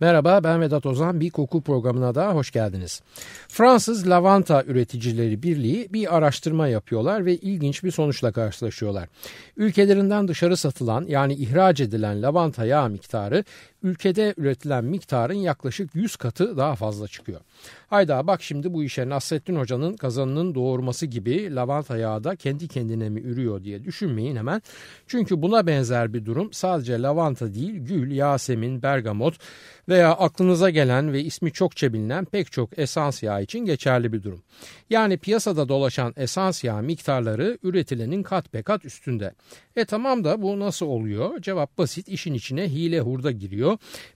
Merhaba ben Vedat Ozan bir koku programına da hoş geldiniz. Fransız Lavanta Üreticileri Birliği bir araştırma yapıyorlar ve ilginç bir sonuçla karşılaşıyorlar. Ülkelerinden dışarı satılan yani ihraç edilen lavanta yağı miktarı ülkede üretilen miktarın yaklaşık 100 katı daha fazla çıkıyor. Hayda bak şimdi bu işe Nasrettin Hoca'nın kazanının doğurması gibi lavanta yağı da kendi kendine mi ürüyor diye düşünmeyin hemen. Çünkü buna benzer bir durum sadece lavanta değil gül, yasemin, bergamot veya aklınıza gelen ve ismi çokça bilinen pek çok esans yağı için geçerli bir durum. Yani piyasada dolaşan esans yağı miktarları üretilenin kat be kat üstünde. E tamam da bu nasıl oluyor? Cevap basit işin içine hile hurda giriyor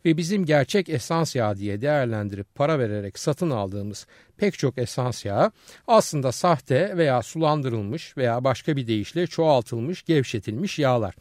ve bizim gerçek esans yağı diye değerlendirip para vererek satın aldığımız pek çok esans yağı aslında sahte veya sulandırılmış veya başka bir deyişle çoğaltılmış, gevşetilmiş yağlar.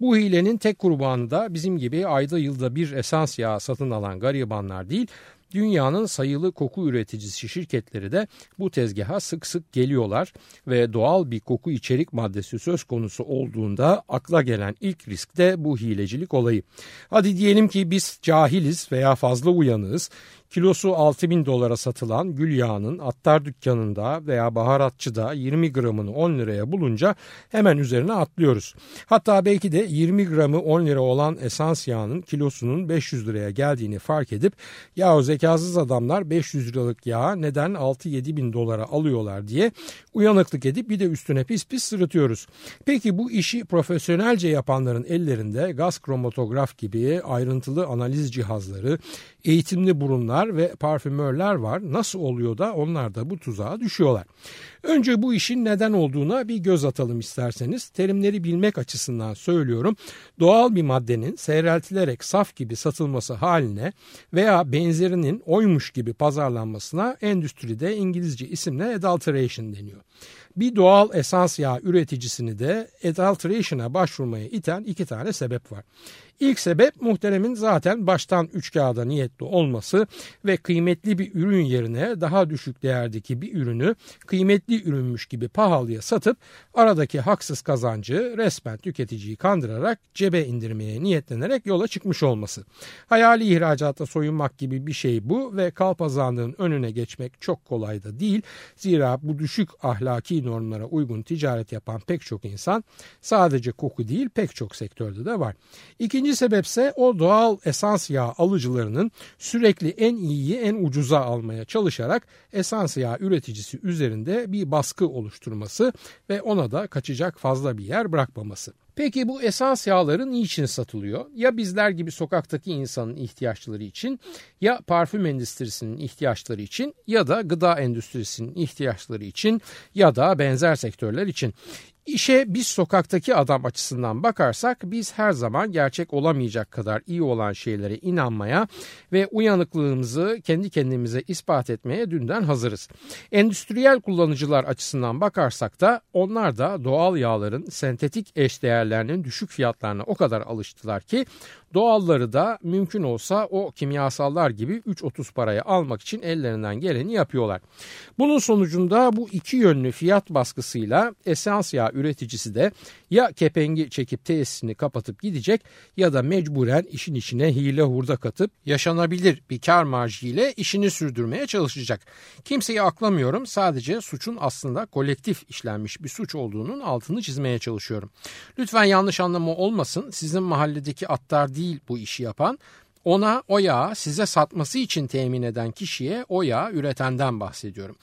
Bu hilenin tek kurbanı da bizim gibi ayda yılda bir esans yağı satın alan garibanlar değil, Dünyanın sayılı koku üreticisi şirketleri de bu tezgaha sık sık geliyorlar ve doğal bir koku içerik maddesi söz konusu olduğunda akla gelen ilk risk de bu hilecilik olayı. Hadi diyelim ki biz cahiliz veya fazla uyanığız kilosu 6 bin dolara satılan gül yağının attar dükkanında veya baharatçıda 20 gramını 10 liraya bulunca hemen üzerine atlıyoruz. Hatta belki de 20 gramı 10 lira olan esans yağının kilosunun 500 liraya geldiğini fark edip yahu zekasız adamlar 500 liralık yağı neden 6-7 bin dolara alıyorlar diye uyanıklık edip bir de üstüne pis pis sırıtıyoruz. Peki bu işi profesyonelce yapanların ellerinde gaz kromatograf gibi ayrıntılı analiz cihazları, eğitimli burunlar ve parfümörler var. Nasıl oluyor da onlar da bu tuzağa düşüyorlar? Önce bu işin neden olduğuna bir göz atalım isterseniz. Terimleri bilmek açısından söylüyorum. Doğal bir maddenin seyreltilerek saf gibi satılması haline veya benzerinin oymuş gibi pazarlanmasına endüstride İngilizce isimle adulteration deniyor. Bir doğal esans yağ üreticisini de adulteration'a başvurmaya iten iki tane sebep var. İlk sebep muhteremin zaten baştan üç kağıda niyetli olması ve kıymetli bir ürün yerine daha düşük değerdeki bir ürünü kıymetli ürünmüş gibi pahalıya satıp aradaki haksız kazancı resmen tüketiciyi kandırarak cebe indirmeye niyetlenerek yola çıkmış olması. Hayali ihracata soyunmak gibi bir şey bu ve kalpazanlığın önüne geçmek çok kolay da değil. Zira bu düşük ahlaki normlara uygun ticaret yapan pek çok insan sadece koku değil pek çok sektörde de var. İkinci sebepse o doğal esans yağı alıcılarının sürekli en iyiyi en ucuza almaya çalışarak esans yağı üreticisi üzerinde bir baskı oluşturması ve ona da kaçacak fazla bir yer bırakmaması. Peki bu esans yağları niçin satılıyor? Ya bizler gibi sokaktaki insanın ihtiyaçları için ya parfüm endüstrisinin ihtiyaçları için ya da gıda endüstrisinin ihtiyaçları için ya da benzer sektörler için. İşe biz sokaktaki adam açısından bakarsak biz her zaman gerçek olamayacak kadar iyi olan şeylere inanmaya ve uyanıklığımızı kendi kendimize ispat etmeye dünden hazırız. Endüstriyel kullanıcılar açısından bakarsak da onlar da doğal yağların sentetik eşdeğerlerinin düşük fiyatlarına o kadar alıştılar ki Doğalları da mümkün olsa o kimyasallar gibi 3.30 paraya almak için ellerinden geleni yapıyorlar. Bunun sonucunda bu iki yönlü fiyat baskısıyla esans yağ üreticisi de ya kepengi çekip tesisini kapatıp gidecek ya da mecburen işin içine hile hurda katıp yaşanabilir bir kar marjı ile işini sürdürmeye çalışacak. Kimseyi aklamıyorum sadece suçun aslında kolektif işlenmiş bir suç olduğunun altını çizmeye çalışıyorum. Lütfen yanlış anlama olmasın sizin mahalledeki attar değil değil bu işi yapan. Ona o yağı size satması için temin eden kişiye o yağı üretenden bahsediyorum.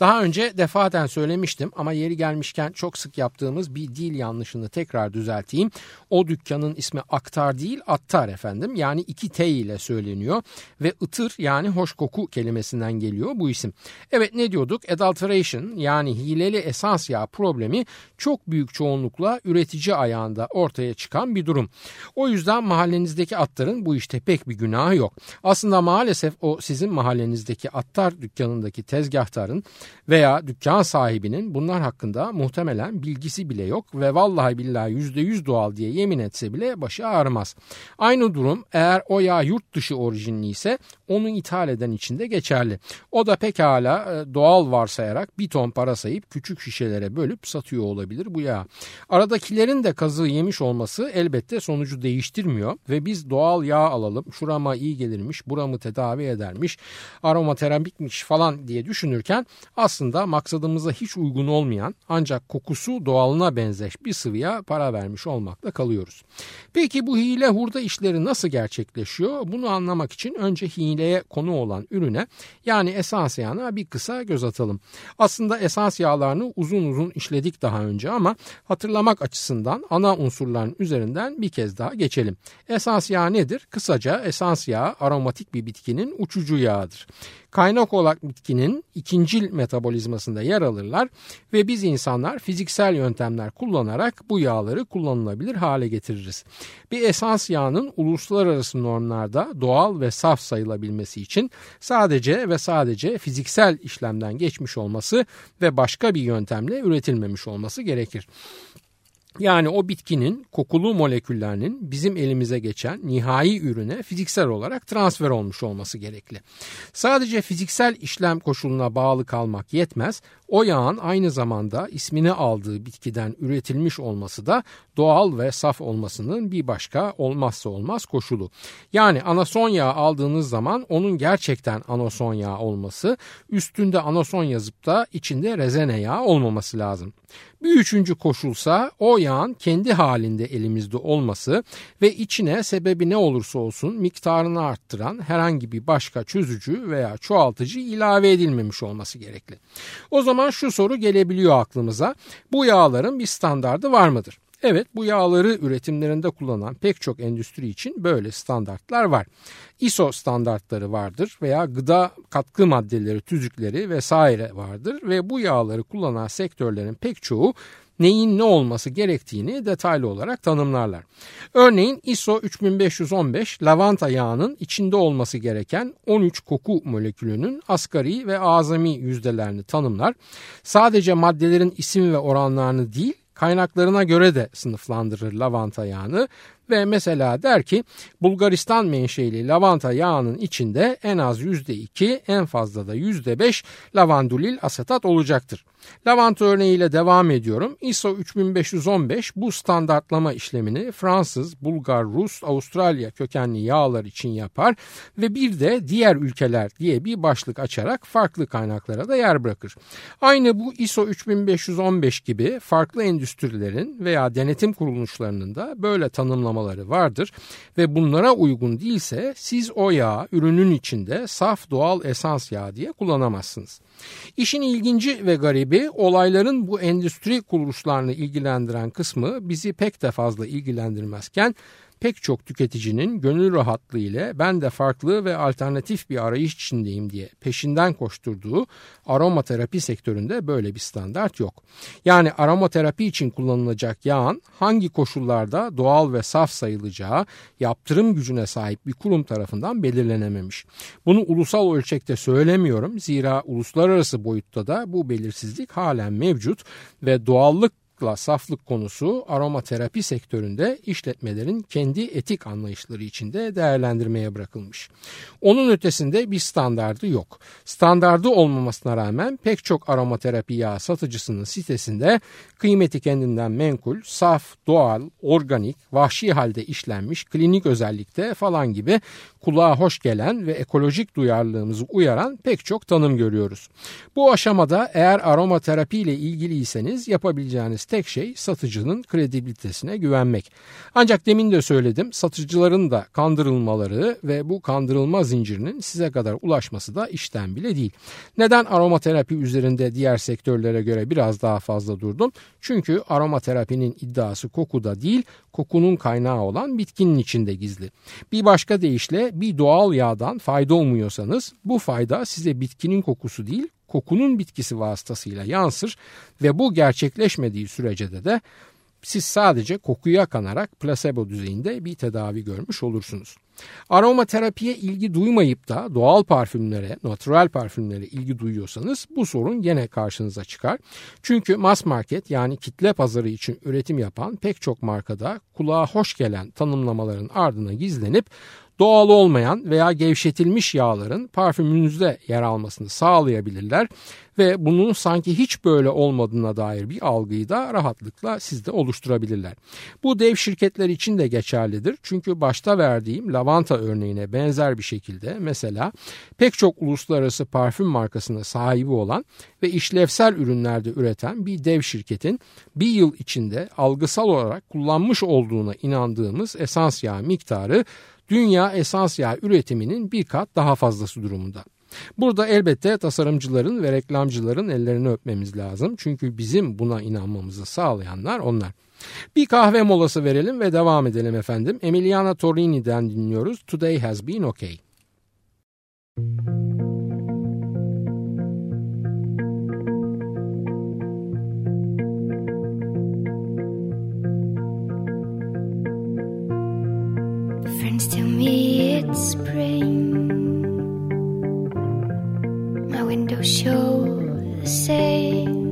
Daha önce defaten söylemiştim ama yeri gelmişken çok sık yaptığımız bir dil yanlışını tekrar düzelteyim. O dükkanın ismi Aktar değil Attar efendim yani iki T ile söyleniyor ve ıtır yani hoş koku kelimesinden geliyor bu isim. Evet ne diyorduk adulteration yani hileli esans yağı problemi çok büyük çoğunlukla üretici ayağında ortaya çıkan bir durum. O yüzden mahallenizdeki atların bu işte pek bir günah yok. Aslında maalesef o sizin mahallenizdeki attar dükkanındaki tezgahtarın veya dükkan sahibinin bunlar hakkında muhtemelen bilgisi bile yok ve vallahi billahi yüzde yüz doğal diye yemin etse bile başı ağrımaz. Aynı durum eğer o yağ yurt dışı orijinli ise onu ithal eden için de geçerli. O da pekala e, doğal varsayarak bir ton para sayıp küçük şişelere bölüp satıyor olabilir bu yağ. Aradakilerin de kazığı yemiş olması elbette sonucu değiştirmiyor ve biz doğal yağ alalım şurama iyi gelirmiş buramı tedavi edermiş aromaterapikmiş falan diye düşünürken aslında maksadımıza hiç uygun olmayan ancak kokusu doğalına benzeş bir sıvıya para vermiş olmakla kalıyoruz. Peki bu hile hurda işleri nasıl gerçekleşiyor? Bunu anlamak için önce hileye konu olan ürüne yani esans yağına bir kısa göz atalım. Aslında esans yağlarını uzun uzun işledik daha önce ama hatırlamak açısından ana unsurların üzerinden bir kez daha geçelim. Esans yağı nedir? Kısaca esans yağı aromatik bir bitkinin uçucu yağıdır kaynak olan bitkinin ikincil metabolizmasında yer alırlar ve biz insanlar fiziksel yöntemler kullanarak bu yağları kullanılabilir hale getiririz. Bir esans yağının uluslararası normlarda doğal ve saf sayılabilmesi için sadece ve sadece fiziksel işlemden geçmiş olması ve başka bir yöntemle üretilmemiş olması gerekir. Yani o bitkinin kokulu moleküllerinin bizim elimize geçen nihai ürüne fiziksel olarak transfer olmuş olması gerekli. Sadece fiziksel işlem koşuluna bağlı kalmak yetmez. O yağın aynı zamanda ismini aldığı bitkiden üretilmiş olması da doğal ve saf olmasının bir başka olmazsa olmaz koşulu. Yani anason yağı aldığınız zaman onun gerçekten anason yağı olması, üstünde anason yazıp da içinde rezene yağı olmaması lazım. Bir üçüncü koşulsa o yağın kendi halinde elimizde olması ve içine sebebi ne olursa olsun miktarını arttıran herhangi bir başka çözücü veya çoğaltıcı ilave edilmemiş olması gerekli. O zaman şu soru gelebiliyor aklımıza. Bu yağların bir standardı var mıdır? Evet bu yağları üretimlerinde kullanan pek çok endüstri için böyle standartlar var. ISO standartları vardır veya gıda katkı maddeleri, tüzükleri vesaire vardır ve bu yağları kullanan sektörlerin pek çoğu neyin ne olması gerektiğini detaylı olarak tanımlarlar. Örneğin ISO 3515 lavanta yağının içinde olması gereken 13 koku molekülünün asgari ve azami yüzdelerini tanımlar. Sadece maddelerin isim ve oranlarını değil kaynaklarına göre de sınıflandırır lavanta yağını ve mesela der ki Bulgaristan menşeli lavanta yağının içinde en az %2 en fazla da %5 lavandulil asetat olacaktır. Lavanta örneğiyle devam ediyorum. ISO 3515 bu standartlama işlemini Fransız, Bulgar, Rus, Avustralya kökenli yağlar için yapar ve bir de diğer ülkeler diye bir başlık açarak farklı kaynaklara da yer bırakır. Aynı bu ISO 3515 gibi farklı endüstrilerin veya denetim kuruluşlarının da böyle tanımlamaları vardır ve bunlara uygun değilse siz o yağı ürünün içinde saf doğal esans yağı diye kullanamazsınız. İşin ilginci ve garibi olayların bu endüstri kuruluşlarını ilgilendiren kısmı bizi pek de fazla ilgilendirmezken pek çok tüketicinin gönül rahatlığı ile ben de farklı ve alternatif bir arayış içindeyim diye peşinden koşturduğu aromaterapi sektöründe böyle bir standart yok. Yani aromaterapi için kullanılacak yağın hangi koşullarda doğal ve saf sayılacağı yaptırım gücüne sahip bir kurum tarafından belirlenememiş. Bunu ulusal ölçekte söylemiyorum zira uluslararası boyutta da bu belirsizlik halen mevcut ve doğallık sağlıkla saflık konusu aromaterapi sektöründe işletmelerin kendi etik anlayışları içinde değerlendirmeye bırakılmış. Onun ötesinde bir standardı yok. Standardı olmamasına rağmen pek çok aromaterapi yağ satıcısının sitesinde kıymeti kendinden menkul, saf, doğal, organik, vahşi halde işlenmiş, klinik özellikte falan gibi kulağa hoş gelen ve ekolojik duyarlılığımızı uyaran pek çok tanım görüyoruz. Bu aşamada eğer aromaterapi ile ilgiliyseniz yapabileceğiniz tek şey satıcının kredibilitesine güvenmek. Ancak demin de söyledim satıcıların da kandırılmaları ve bu kandırılma zincirinin size kadar ulaşması da işten bile değil. Neden aromaterapi üzerinde diğer sektörlere göre biraz daha fazla durdum? Çünkü aromaterapinin iddiası kokuda değil kokunun kaynağı olan bitkinin içinde gizli. Bir başka deyişle bir doğal yağdan fayda umuyorsanız bu fayda size bitkinin kokusu değil kokunun bitkisi vasıtasıyla yansır ve bu gerçekleşmediği sürece de de Siz sadece kokuya kanarak plasebo düzeyinde bir tedavi görmüş olursunuz. Aromaterapiye ilgi duymayıp da doğal parfümlere, natural parfümlere ilgi duyuyorsanız bu sorun gene karşınıza çıkar. Çünkü mass market yani kitle pazarı için üretim yapan pek çok markada kulağa hoş gelen tanımlamaların ardına gizlenip doğal olmayan veya gevşetilmiş yağların parfümünüzde yer almasını sağlayabilirler ve bunun sanki hiç böyle olmadığına dair bir algıyı da rahatlıkla sizde oluşturabilirler. Bu dev şirketler için de geçerlidir. Çünkü başta verdiğim lavanta örneğine benzer bir şekilde mesela pek çok uluslararası parfüm markasına sahibi olan ve işlevsel ürünlerde üreten bir dev şirketin bir yıl içinde algısal olarak kullanmış olduğuna inandığımız esans yağı miktarı dünya esans yağı üretiminin bir kat daha fazlası durumunda. Burada elbette tasarımcıların ve reklamcıların ellerini öpmemiz lazım. Çünkü bizim buna inanmamızı sağlayanlar onlar. Bir kahve molası verelim ve devam edelim efendim. Emiliana Torini'den dinliyoruz. Today has been okay. Friends it's spring. My window show the same.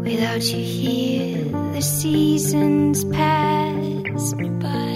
Without you here the seasons pass me by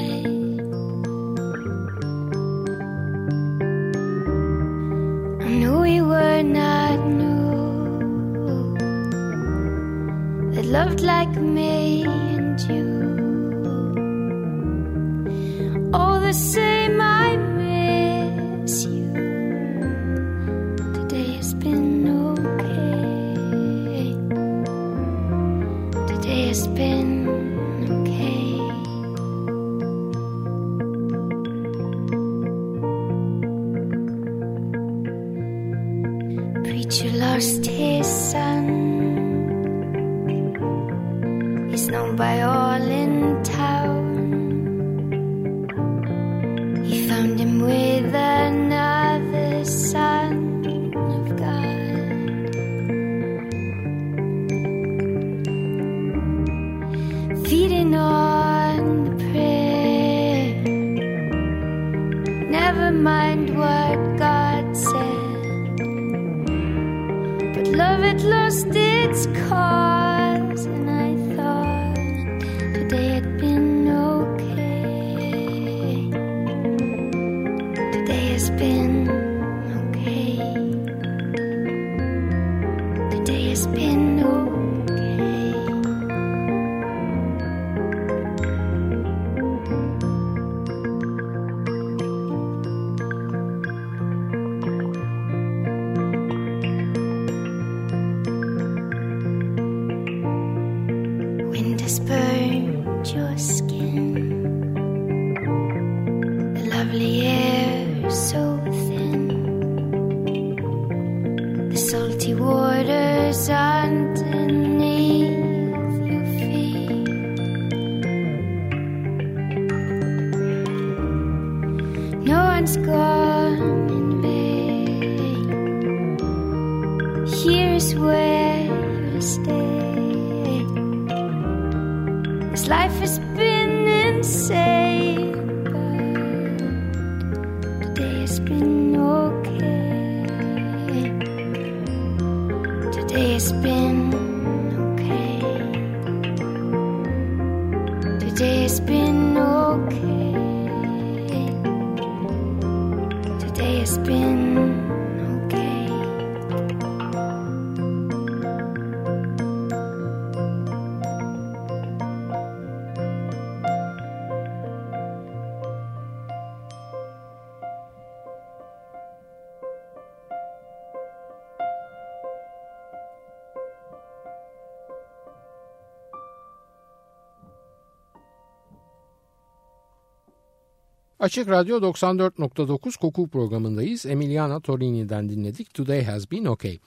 sun. Today has been okay. Today has been Açık Radyo 94.9 koku programındayız. Emiliana Torini'den dinledik. Today has been okay.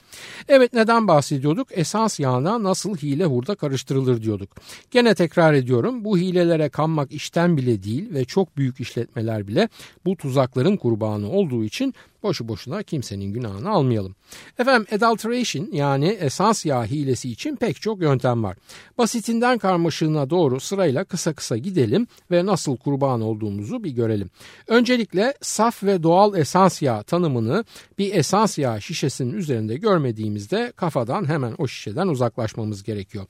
Evet neden bahsediyorduk? Esans yağına nasıl hile hurda karıştırılır diyorduk. Gene tekrar ediyorum. Bu hilelere kanmak işten bile değil ve çok büyük işletmeler bile bu tuzakların kurbanı olduğu için boşu boşuna kimsenin günahını almayalım. Efendim adulteration yani esans yağ hilesi için pek çok yöntem var. Basitinden karmaşığına doğru sırayla kısa kısa gidelim ve nasıl kurban olduğumuzu bir görelim. Öncelikle saf ve doğal esans yağ tanımını bir esans yağ şişesinin üzerinde görmediğimizde kafadan hemen o şişeden uzaklaşmamız gerekiyor.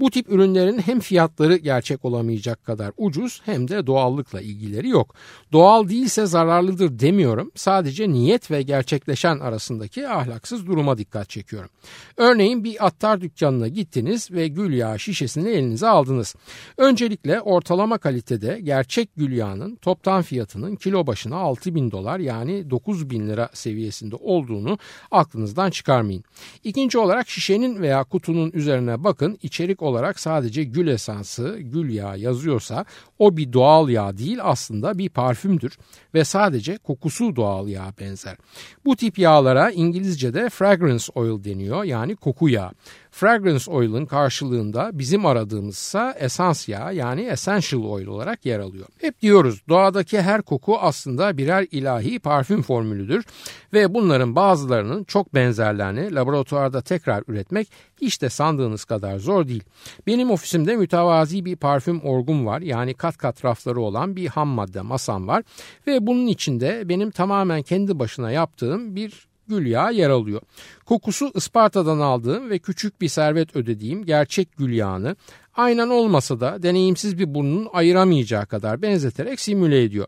Bu tip ürünlerin hem fiyatları gerçek olamayacak kadar ucuz hem de doğallıkla ilgileri yok. Doğal değilse zararlıdır demiyorum. Sadece niyet ve gerçekleşen arasındaki ahlaksız duruma dikkat çekiyorum. Örneğin bir attar dükkanına gittiniz ve gül yağı şişesini elinize aldınız. Öncelikle ortalama kalitede gerçek gül yağının toptan fiyatının kilo başına 6 bin dolar yani 9 bin lira seviyesinde olduğunu aklınızdan çıkarmayın. İkinci olarak şişenin veya kutunun üzerine bakın içerik olarak sadece gül esansı, gül yağı yazıyorsa o bir doğal yağ değil aslında bir parfümdür ve sadece kokusu doğal yağa benzer. Bu tip yağlara İngilizce'de fragrance oil deniyor yani koku yağı. Fragrance oil'ın karşılığında bizim aradığımızsa esans yağı yani essential oil olarak yer alıyor. Hep diyoruz doğadaki her koku aslında birer ilahi parfüm formülüdür ve bunların bazılarının çok benzerlerini laboratuvarda tekrar üretmek hiç de sandığınız kadar zor değil. Benim ofisimde mütevazi bir parfüm orgum var yani kat kat rafları olan bir ham madde masam var ve bunun içinde benim tamamen kendi başına yaptığım bir gül yağı yer alıyor. Kokusu Isparta'dan aldığım ve küçük bir servet ödediğim gerçek gül yağını aynen olmasa da deneyimsiz bir burnun ayıramayacağı kadar benzeterek simüle ediyor.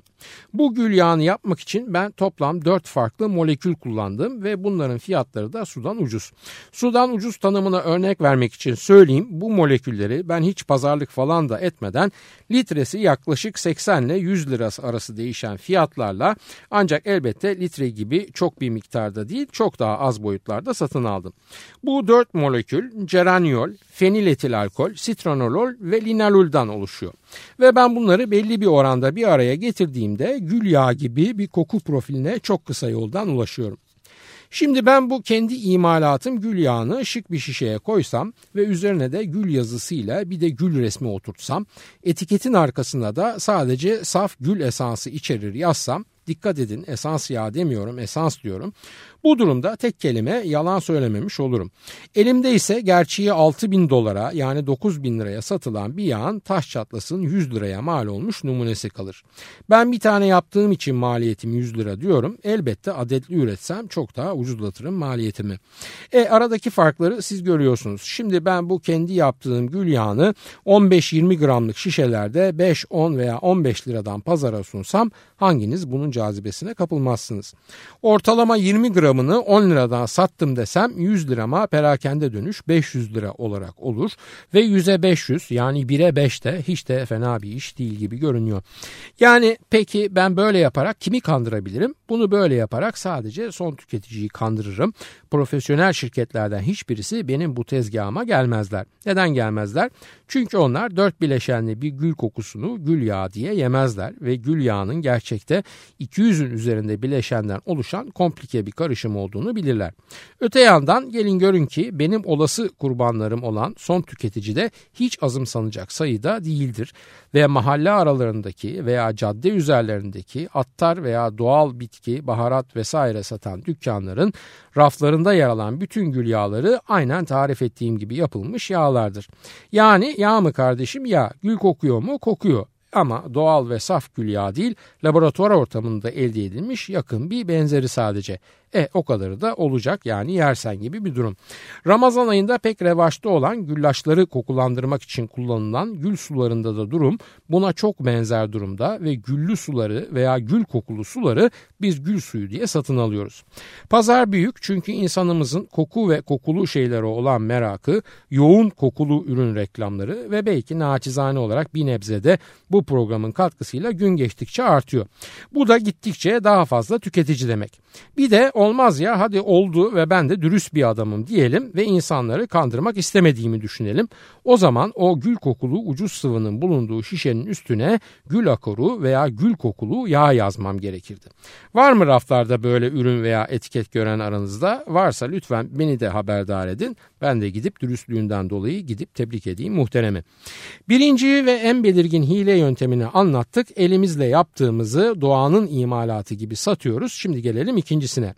Bu gül yağını yapmak için ben toplam 4 farklı molekül kullandım ve bunların fiyatları da sudan ucuz. Sudan ucuz tanımına örnek vermek için söyleyeyim bu molekülleri ben hiç pazarlık falan da etmeden litresi yaklaşık 80 ile 100 lirası arası değişen fiyatlarla ancak elbette litre gibi çok bir miktarda değil çok daha az boyutlarda satın aldım. Bu 4 molekül ceraniol, feniletil alkol, sitranolol ve linaloldan oluşuyor. Ve ben bunları belli bir oranda bir araya getirdiğimde gül yağı gibi bir koku profiline çok kısa yoldan ulaşıyorum. Şimdi ben bu kendi imalatım gül yağını şık bir şişeye koysam ve üzerine de gül yazısıyla bir de gül resmi oturtsam, etiketin arkasında da sadece saf gül esansı içerir yazsam, dikkat edin esans yağı demiyorum esans diyorum. Bu durumda tek kelime yalan söylememiş olurum. Elimde ise gerçeği 6 bin dolara yani 9 bin liraya satılan bir yağın taş çatlasın 100 liraya mal olmuş numunesi kalır. Ben bir tane yaptığım için maliyetim 100 lira diyorum. Elbette adetli üretsem çok daha ucuzlatırım maliyetimi. E aradaki farkları siz görüyorsunuz. Şimdi ben bu kendi yaptığım gül yağını 15-20 gramlık şişelerde 5, 10 veya 15 liradan pazara sunsam hanginiz bunun cazibesine kapılmazsınız. Ortalama 20 gram gramını 10 liradan sattım desem 100 lirama perakende dönüş 500 lira olarak olur. Ve 100'e 500 yani 1'e 5 de hiç de fena bir iş değil gibi görünüyor. Yani peki ben böyle yaparak kimi kandırabilirim? Bunu böyle yaparak sadece son tüketiciyi kandırırım. Profesyonel şirketlerden hiçbirisi benim bu tezgahıma gelmezler. Neden gelmezler? Çünkü onlar dört bileşenli bir gül kokusunu gül yağı diye yemezler ve gül yağının gerçekte 200'ün üzerinde bileşenden oluşan komplike bir karışım olduğunu bilirler. Öte yandan gelin görün ki benim olası kurbanlarım olan son tüketici de hiç azımsanacak sayıda değildir ve mahalle aralarındaki veya cadde üzerlerindeki attar veya doğal bitki, baharat vesaire satan dükkanların raflarında yer alan bütün gül yağları aynen tarif ettiğim gibi yapılmış yağlardır. Yani yağ mı kardeşim ya gül kokuyor mu? Kokuyor ama doğal ve saf gül yağı değil laboratuvar ortamında elde edilmiş yakın bir benzeri sadece. E o kadarı da olacak yani yersen gibi bir durum. Ramazan ayında pek revaçta olan güllaçları kokulandırmak için kullanılan gül sularında da durum buna çok benzer durumda ve güllü suları veya gül kokulu suları biz gül suyu diye satın alıyoruz. Pazar büyük çünkü insanımızın koku ve kokulu şeylere olan merakı, yoğun kokulu ürün reklamları ve belki naçizane olarak bir nebzede bu programın katkısıyla gün geçtikçe artıyor. Bu da gittikçe daha fazla tüketici demek. Bir de olmaz ya hadi oldu ve ben de dürüst bir adamım diyelim ve insanları kandırmak istemediğimi düşünelim. O zaman o gül kokulu ucuz sıvının bulunduğu şişenin üstüne gül akoru veya gül kokulu yağ yazmam gerekirdi. Var mı raflarda böyle ürün veya etiket gören aranızda? Varsa lütfen beni de haberdar edin. Ben de gidip dürüstlüğünden dolayı gidip tebrik edeyim muhteremi. Birinci ve en belirgin hile yöntemini anlattık. Elimizle yaptığımızı doğanın imalatı gibi satıyoruz. Şimdi gelelim ikincisine.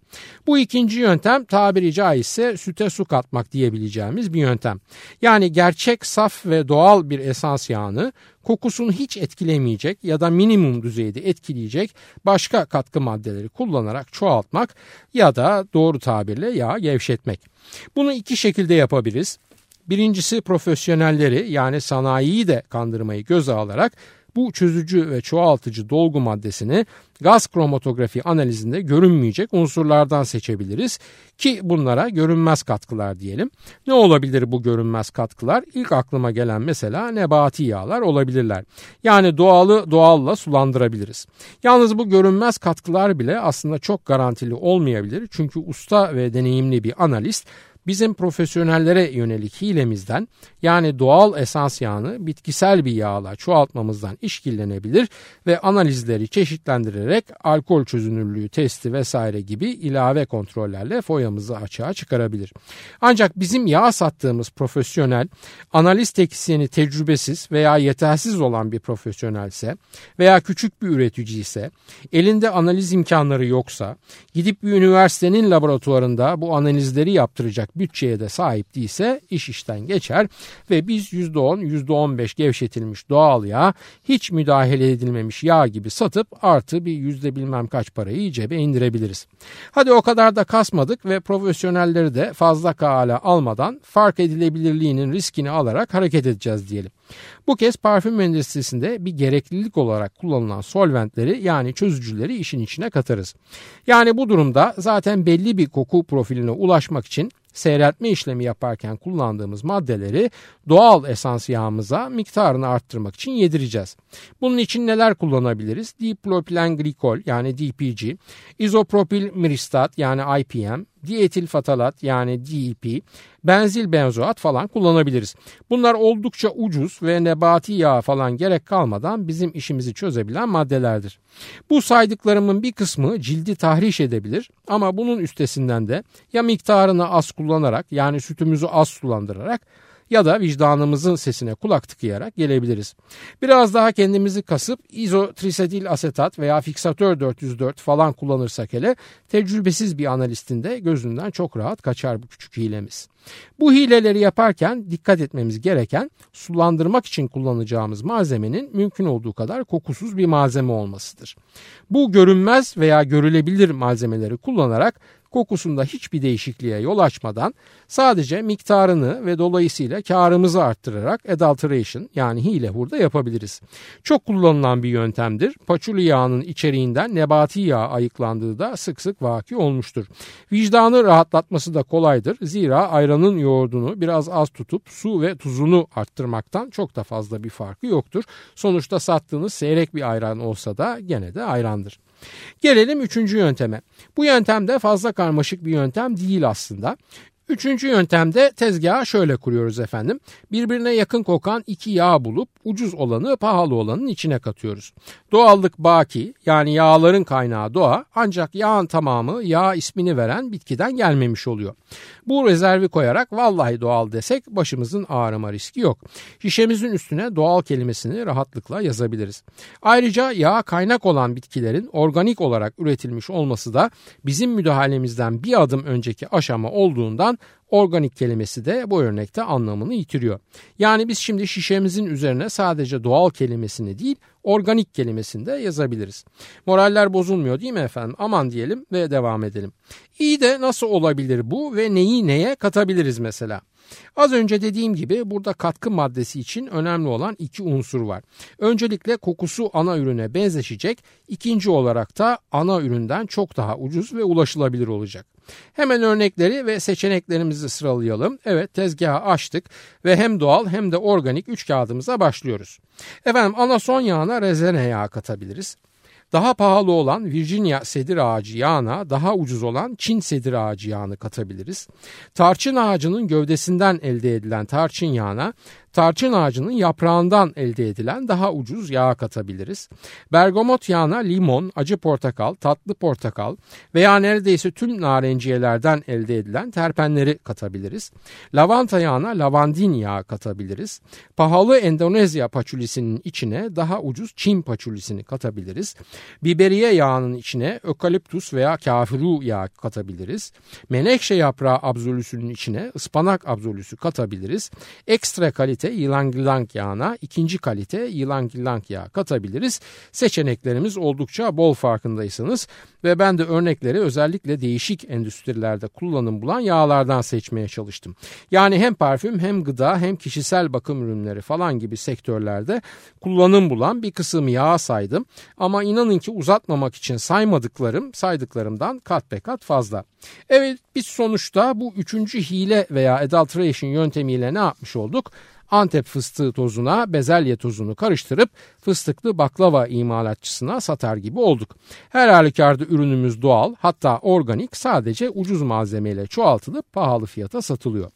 Bu ikinci yöntem tabiri caizse süte su katmak diyebileceğimiz bir yöntem. Yani gerçek, saf ve doğal bir esans yağını kokusunu hiç etkilemeyecek ya da minimum düzeyde etkileyecek başka katkı maddeleri kullanarak çoğaltmak ya da doğru tabirle yağ gevşetmek. Bunu iki şekilde yapabiliriz. Birincisi profesyonelleri yani sanayiyi de kandırmayı göze alarak bu çözücü ve çoğaltıcı dolgu maddesini gaz kromatografi analizinde görünmeyecek unsurlardan seçebiliriz ki bunlara görünmez katkılar diyelim. Ne olabilir bu görünmez katkılar? İlk aklıma gelen mesela nebati yağlar olabilirler. Yani doğalı doğalla sulandırabiliriz. Yalnız bu görünmez katkılar bile aslında çok garantili olmayabilir. Çünkü usta ve deneyimli bir analist bizim profesyonellere yönelik hilemizden yani doğal esans yağını bitkisel bir yağla çoğaltmamızdan işkillenebilir ve analizleri çeşitlendirerek alkol çözünürlüğü testi vesaire gibi ilave kontrollerle foyamızı açığa çıkarabilir. Ancak bizim yağ sattığımız profesyonel analiz teknisyeni tecrübesiz veya yetersiz olan bir profesyonelse veya küçük bir üretici ise elinde analiz imkanları yoksa gidip bir üniversitenin laboratuvarında bu analizleri yaptıracak bütçeye de sahip değilse iş işten geçer ve biz %10 %15 gevşetilmiş doğal yağ hiç müdahale edilmemiş yağ gibi satıp artı bir yüzde bilmem kaç parayı cebe indirebiliriz. Hadi o kadar da kasmadık ve profesyonelleri de fazla kale almadan fark edilebilirliğinin riskini alarak hareket edeceğiz diyelim. Bu kez parfüm endüstrisinde bir gereklilik olarak kullanılan solventleri yani çözücüleri işin içine katarız. Yani bu durumda zaten belli bir koku profiline ulaşmak için seyreltme işlemi yaparken kullandığımız maddeleri doğal esans yağımıza miktarını arttırmak için yedireceğiz. Bunun için neler kullanabiliriz? Dipropilen glikol yani DPG, izopropil miristat yani IPM, dietil fatalat yani DEP, benzil benzoat falan kullanabiliriz. Bunlar oldukça ucuz ve nebati yağ falan gerek kalmadan bizim işimizi çözebilen maddelerdir. Bu saydıklarımın bir kısmı cildi tahriş edebilir ama bunun üstesinden de ya miktarını az kullanarak yani sütümüzü az sulandırarak ya da vicdanımızın sesine kulak tıkayarak gelebiliriz. Biraz daha kendimizi kasıp izotrisetil asetat veya fiksatör 404 falan kullanırsak hele tecrübesiz bir analistin de gözünden çok rahat kaçar bu küçük hilemiz. Bu hileleri yaparken dikkat etmemiz gereken sulandırmak için kullanacağımız malzemenin mümkün olduğu kadar kokusuz bir malzeme olmasıdır. Bu görünmez veya görülebilir malzemeleri kullanarak kokusunda hiçbir değişikliğe yol açmadan sadece miktarını ve dolayısıyla karımızı arttırarak adulteration yani hile hurda yapabiliriz. Çok kullanılan bir yöntemdir. Paçuli yağının içeriğinden nebati yağ ayıklandığı da sık sık vaki olmuştur. Vicdanı rahatlatması da kolaydır. Zira ayranın yoğurdunu biraz az tutup su ve tuzunu arttırmaktan çok da fazla bir farkı yoktur. Sonuçta sattığınız seyrek bir ayran olsa da gene de ayrandır. Gelelim üçüncü yönteme. Bu yöntem de fazla karmaşık bir yöntem değil aslında. Üçüncü yöntemde tezgahı şöyle kuruyoruz efendim. Birbirine yakın kokan iki yağ bulup ucuz olanı pahalı olanın içine katıyoruz. Doğallık baki yani yağların kaynağı doğa ancak yağın tamamı yağ ismini veren bitkiden gelmemiş oluyor. Bu rezervi koyarak vallahi doğal desek başımızın ağrıma riski yok. Şişemizin üstüne doğal kelimesini rahatlıkla yazabiliriz. Ayrıca yağ kaynak olan bitkilerin organik olarak üretilmiş olması da bizim müdahalemizden bir adım önceki aşama olduğundan Organik kelimesi de bu örnekte anlamını yitiriyor. Yani biz şimdi şişemizin üzerine sadece doğal kelimesini değil organik kelimesini de yazabiliriz. Moraller bozulmuyor değil mi efendim? Aman diyelim ve devam edelim. İyi de nasıl olabilir bu ve neyi neye katabiliriz mesela? Az önce dediğim gibi burada katkı maddesi için önemli olan iki unsur var. Öncelikle kokusu ana ürüne benzeşecek, ikinci olarak da ana üründen çok daha ucuz ve ulaşılabilir olacak. Hemen örnekleri ve seçeneklerimizi sıralayalım. Evet tezgahı açtık ve hem doğal hem de organik üç kağıdımıza başlıyoruz. Efendim anason yağına rezene yağı katabiliriz. Daha pahalı olan Virginia sedir ağacı yağına daha ucuz olan Çin sedir ağacı yağını katabiliriz. Tarçın ağacının gövdesinden elde edilen tarçın yağına tarçın ağacının yaprağından elde edilen daha ucuz yağ katabiliriz. Bergamot yağına limon, acı portakal, tatlı portakal veya neredeyse tüm narenciyelerden elde edilen terpenleri katabiliriz. Lavanta yağına lavandin yağı katabiliriz. Pahalı Endonezya paçulisinin içine daha ucuz Çin paçulisini katabiliriz. Biberiye yağının içine ökaliptus veya kafiru yağı katabiliriz. Menekşe yaprağı absolüsünün içine ıspanak absolüsü katabiliriz. Ekstra kalite kalite yılan yılang yağına ikinci kalite yılan yılang yağı katabiliriz. Seçeneklerimiz oldukça bol farkındaysanız ve ben de örnekleri özellikle değişik endüstrilerde kullanım bulan yağlardan seçmeye çalıştım. Yani hem parfüm hem gıda hem kişisel bakım ürünleri falan gibi sektörlerde kullanım bulan bir kısım yağ saydım. Ama inanın ki uzatmamak için saymadıklarım saydıklarımdan kat be kat fazla. Evet biz sonuçta bu üçüncü hile veya adulteration yöntemiyle ne yapmış olduk? Antep fıstığı tozuna bezelye tozunu karıştırıp fıstıklı baklava imalatçısına satar gibi olduk. Her halükarda ürünümüz doğal hatta organik sadece ucuz malzemeyle çoğaltılıp pahalı fiyata satılıyor.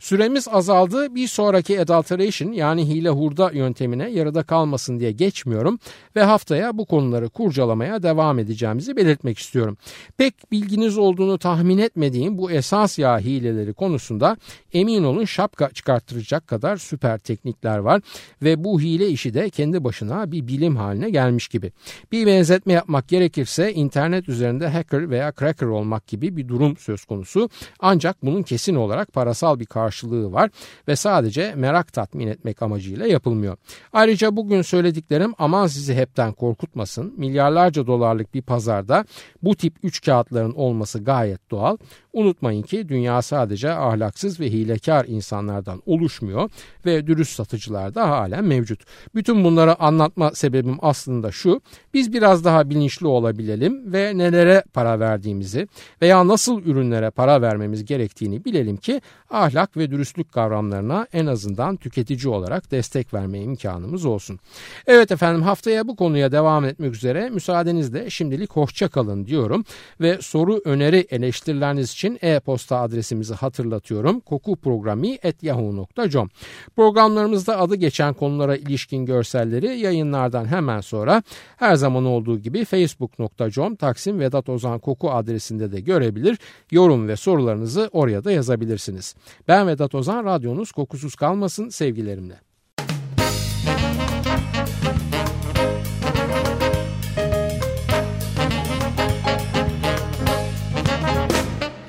Süremiz azaldı. Bir sonraki adulteration yani hile hurda yöntemine yarıda kalmasın diye geçmiyorum ve haftaya bu konuları kurcalamaya devam edeceğimizi belirtmek istiyorum. Pek bilginiz olduğunu tahmin etmediğim bu esas yağ hileleri konusunda emin olun şapka çıkarttıracak kadar süper teknikler var ve bu hile işi de kendi başına bir bilim haline gelmiş gibi. Bir benzetme yapmak gerekirse internet üzerinde hacker veya cracker olmak gibi bir durum söz konusu. Ancak bunun kesin olarak parasal bir karşılığı var ve sadece merak tatmin etmek amacıyla yapılmıyor. Ayrıca bugün söylediklerim aman sizi hepten korkutmasın. Milyarlarca dolarlık bir pazarda bu tip üç kağıtların olması gayet doğal. Unutmayın ki dünya sadece ahlaksız ve hilekar insanlardan oluşmuyor ve dürüst satıcılar da halen mevcut. Bütün bunları anlatma sebebim aslında şu. Biz biraz daha bilinçli olabilelim ve nelere para verdiğimizi veya nasıl ürünlere para vermemiz gerektiğini bilelim ki ahlak ve dürüstlük kavramlarına en azından tüketici olarak destek verme imkanımız olsun. Evet efendim haftaya bu konuya devam etmek üzere müsaadenizle şimdilik hoşça kalın diyorum ve soru öneri eleştirileriniz için e-posta adresimizi hatırlatıyorum. kokuprogrami.yahoo.com Programlarımızda adı geçen konulara ilişkin görselleri yayınlardan hemen sonra her zaman olduğu gibi facebook.com Taksim Vedat Ozan Koku adresinde de görebilir. Yorum ve sorularınızı oraya da yazabilirsiniz. Ben Vedat Ozan, radyonuz kokusuz kalmasın sevgilerimle.